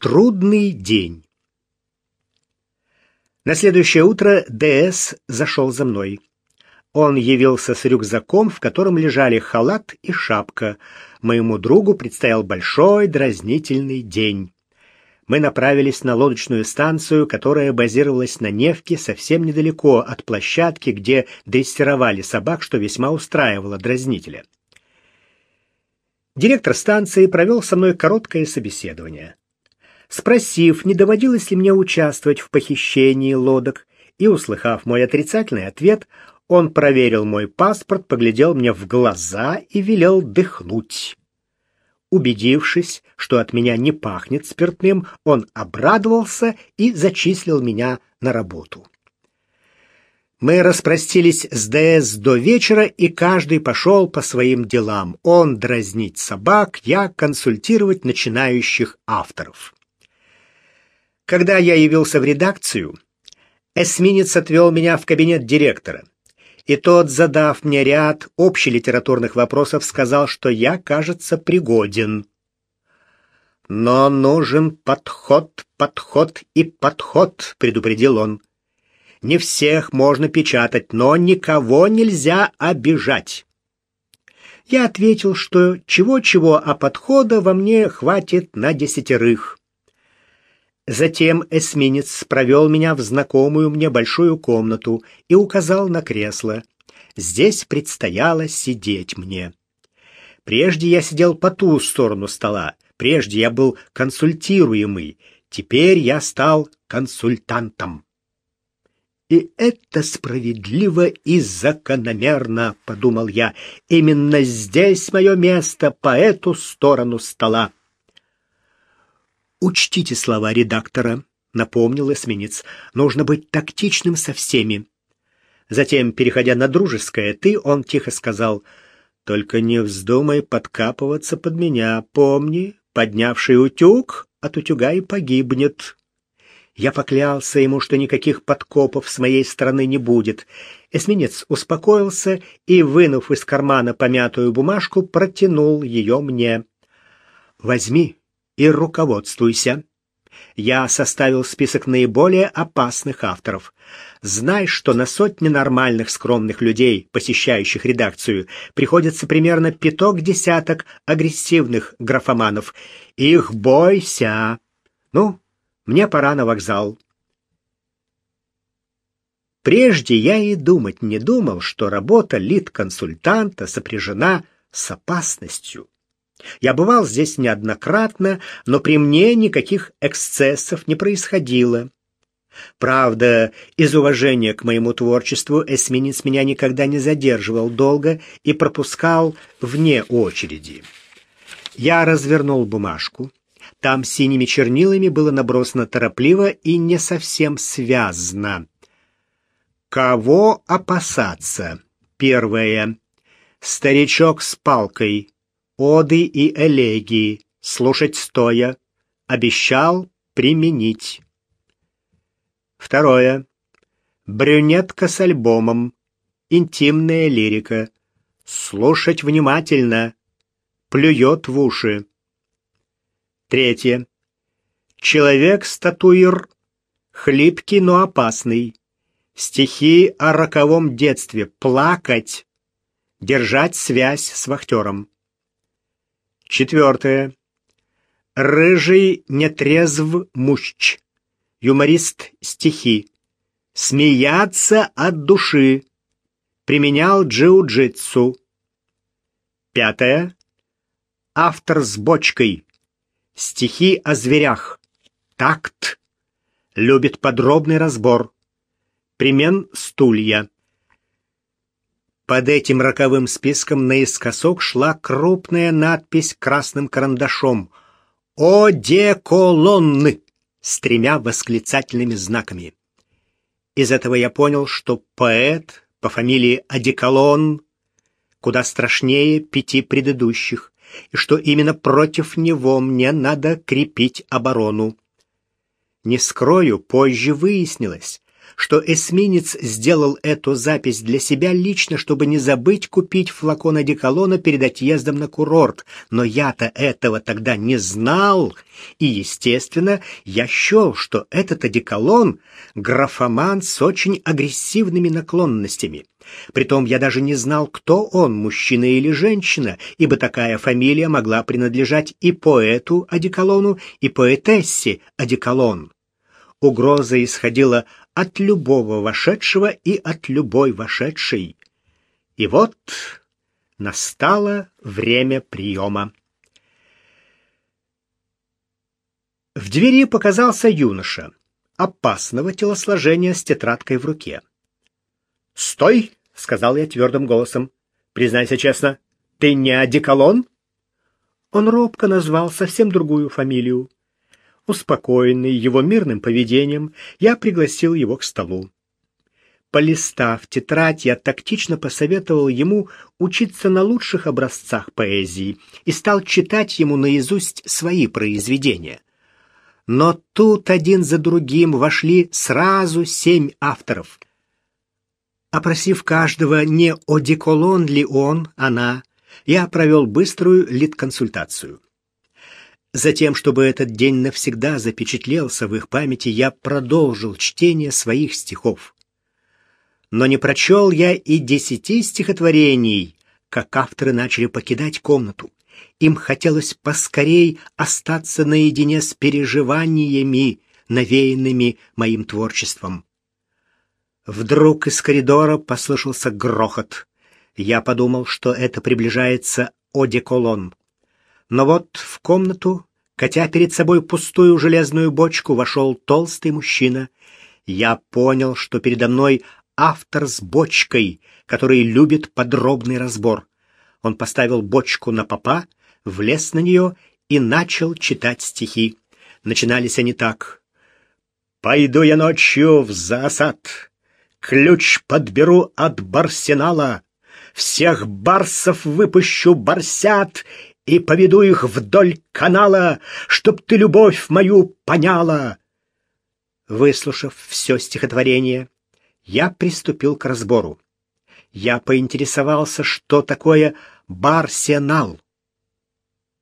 Трудный день. На следующее утро ДС зашел за мной. Он явился с рюкзаком, в котором лежали халат и шапка. Моему другу предстоял большой дразнительный день. Мы направились на лодочную станцию, которая базировалась на Невке совсем недалеко от площадки, где дрессировали собак, что весьма устраивало дразнителя. Директор станции провел со мной короткое собеседование спросив, не доводилось ли мне участвовать в похищении лодок, и, услыхав мой отрицательный ответ, он проверил мой паспорт, поглядел мне в глаза и велел дыхнуть. Убедившись, что от меня не пахнет спиртным, он обрадовался и зачислил меня на работу. Мы распростились с ДС до вечера, и каждый пошел по своим делам. Он дразнить собак, я консультировать начинающих авторов. Когда я явился в редакцию, эсминец отвел меня в кабинет директора, и тот, задав мне ряд общелитературных вопросов, сказал, что я, кажется, пригоден. «Но нужен подход, подход и подход», — предупредил он. «Не всех можно печатать, но никого нельзя обижать». Я ответил, что чего-чего, а подхода во мне хватит на десятерых. Затем эсминец провел меня в знакомую мне большую комнату и указал на кресло. Здесь предстояло сидеть мне. Прежде я сидел по ту сторону стола, прежде я был консультируемый, теперь я стал консультантом. И это справедливо и закономерно, подумал я. Именно здесь мое место по эту сторону стола. «Учтите слова редактора», — напомнил эсминец. «Нужно быть тактичным со всеми». Затем, переходя на дружеское «ты», он тихо сказал, «Только не вздумай подкапываться под меня. Помни, поднявший утюг от утюга и погибнет». Я поклялся ему, что никаких подкопов с моей стороны не будет. Эсминец успокоился и, вынув из кармана помятую бумажку, протянул ее мне. «Возьми и руководствуйся. Я составил список наиболее опасных авторов. Знай, что на сотни нормальных скромных людей, посещающих редакцию, приходится примерно пяток-десяток агрессивных графоманов. Их бойся. Ну, мне пора на вокзал. Прежде я и думать не думал, что работа лид-консультанта сопряжена с опасностью. Я бывал здесь неоднократно, но при мне никаких эксцессов не происходило. Правда, из уважения к моему творчеству эсминец меня никогда не задерживал долго и пропускал вне очереди. Я развернул бумажку. Там синими чернилами было набросано торопливо и не совсем связно. Кого опасаться? Первое. Старичок с палкой оды и элегии, слушать стоя, обещал применить. Второе. Брюнетка с альбомом, интимная лирика, слушать внимательно, плюет в уши. Третье. Человек-статуир, хлипкий, но опасный. Стихи о роковом детстве, плакать, держать связь с вахтером. Четвертое. Рыжий нетрезв мущ. Юморист стихи. Смеяться от души. Применял джиу-джитсу. Пятое. Автор с бочкой. Стихи о зверях. Такт. Любит подробный разбор. Примен стулья. Под этим роковым списком наискосок шла крупная надпись красным карандашом «О деколонны» с тремя восклицательными знаками. Из этого я понял, что поэт по фамилии Одеколон куда страшнее пяти предыдущих, и что именно против него мне надо крепить оборону. Не скрою, позже выяснилось, что эсминец сделал эту запись для себя лично, чтобы не забыть купить флакон одеколона перед отъездом на курорт. Но я-то этого тогда не знал, и, естественно, я счел, что этот одеколон — графоман с очень агрессивными наклонностями. Притом я даже не знал, кто он, мужчина или женщина, ибо такая фамилия могла принадлежать и поэту одеколону, и поэтессе одеколон. Угроза исходила от любого вошедшего и от любой вошедшей. И вот настало время приема. В двери показался юноша, опасного телосложения с тетрадкой в руке. «Стой!» — сказал я твердым голосом. «Признайся честно, ты не одеколон?» Он робко назвал совсем другую фамилию. Успокоенный его мирным поведением, я пригласил его к столу. Полистав тетрадь, я тактично посоветовал ему учиться на лучших образцах поэзии и стал читать ему наизусть свои произведения. Но тут один за другим вошли сразу семь авторов. Опросив каждого, не одеколон ли он, она, я провел быструю лид-консультацию. Затем, чтобы этот день навсегда запечатлелся в их памяти, я продолжил чтение своих стихов. Но не прочел я и десяти стихотворений, как авторы начали покидать комнату. Им хотелось поскорей остаться наедине с переживаниями, навеянными моим творчеством. Вдруг из коридора послышался грохот. Я подумал, что это приближается одеколон. Но вот в комнату, катя перед собой пустую железную бочку, вошел толстый мужчина. Я понял, что передо мной автор с бочкой, который любит подробный разбор. Он поставил бочку на попа, влез на нее и начал читать стихи. Начинались они так. «Пойду я ночью в засад, ключ подберу от барсенала, всех барсов выпущу барсят и поведу их вдоль канала, чтоб ты любовь мою поняла. Выслушав все стихотворение, я приступил к разбору. Я поинтересовался, что такое барсенал.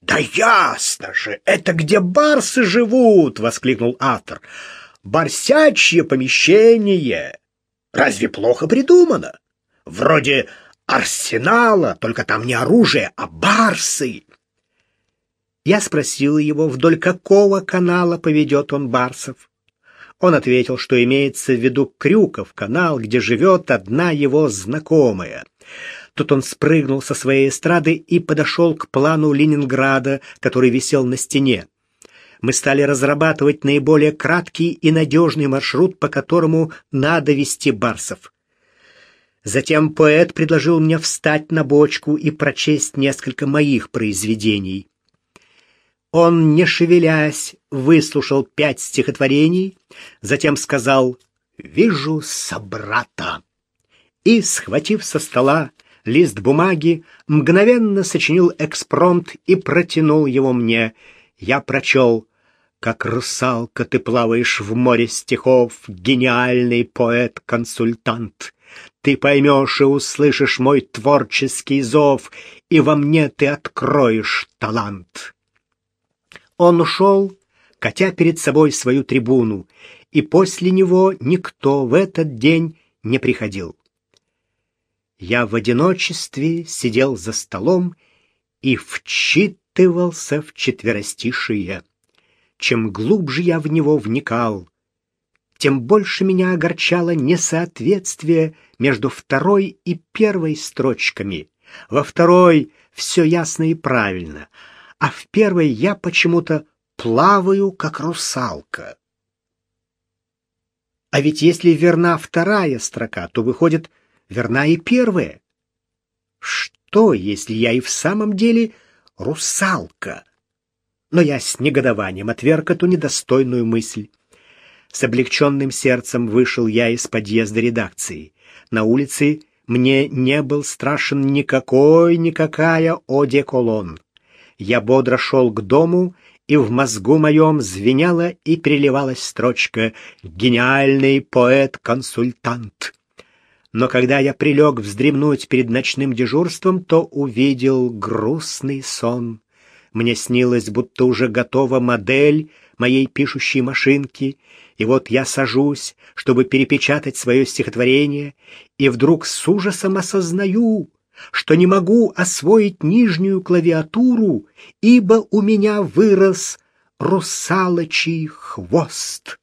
«Да ясно же! Это где барсы живут!» — воскликнул автор. «Барсячье помещение! Разве плохо придумано? Вроде арсенала, только там не оружие, а барсы!» Я спросил его, вдоль какого канала поведет он барсов. Он ответил, что имеется в виду Крюков канал, где живет одна его знакомая. Тут он спрыгнул со своей эстрады и подошел к плану Ленинграда, который висел на стене. Мы стали разрабатывать наиболее краткий и надежный маршрут, по которому надо вести барсов. Затем поэт предложил мне встать на бочку и прочесть несколько моих произведений. Он, не шевелясь, выслушал пять стихотворений, затем сказал «Вижу собрата» и, схватив со стола лист бумаги, мгновенно сочинил экспромт и протянул его мне. Я прочел «Как русалка ты плаваешь в море стихов, гениальный поэт-консультант». Ты поймешь и услышишь мой творческий зов, и во мне ты откроешь талант. Он ушел, катя перед собой свою трибуну, и после него никто в этот день не приходил. Я в одиночестве сидел за столом и вчитывался в четверостишие. Чем глубже я в него вникал, тем больше меня огорчало несоответствие между второй и первой строчками. Во второй все ясно и правильно, а в первой я почему-то плаваю, как русалка. А ведь если верна вторая строка, то выходит, верна и первая. Что, если я и в самом деле русалка? Но я с негодованием отверг эту недостойную мысль. С облегченным сердцем вышел я из подъезда редакции. На улице мне не был страшен никакой-никакая одеколон. Я бодро шел к дому и в мозгу моем звенела и переливалась строчка «Гениальный поэт-консультант». Но когда я прилег вздремнуть перед ночным дежурством, то увидел грустный сон. Мне снилось, будто уже готова модель моей пишущей машинки, и вот я сажусь, чтобы перепечатать свое стихотворение, и вдруг с ужасом осознаю, что не могу освоить нижнюю клавиатуру, ибо у меня вырос русалочий хвост.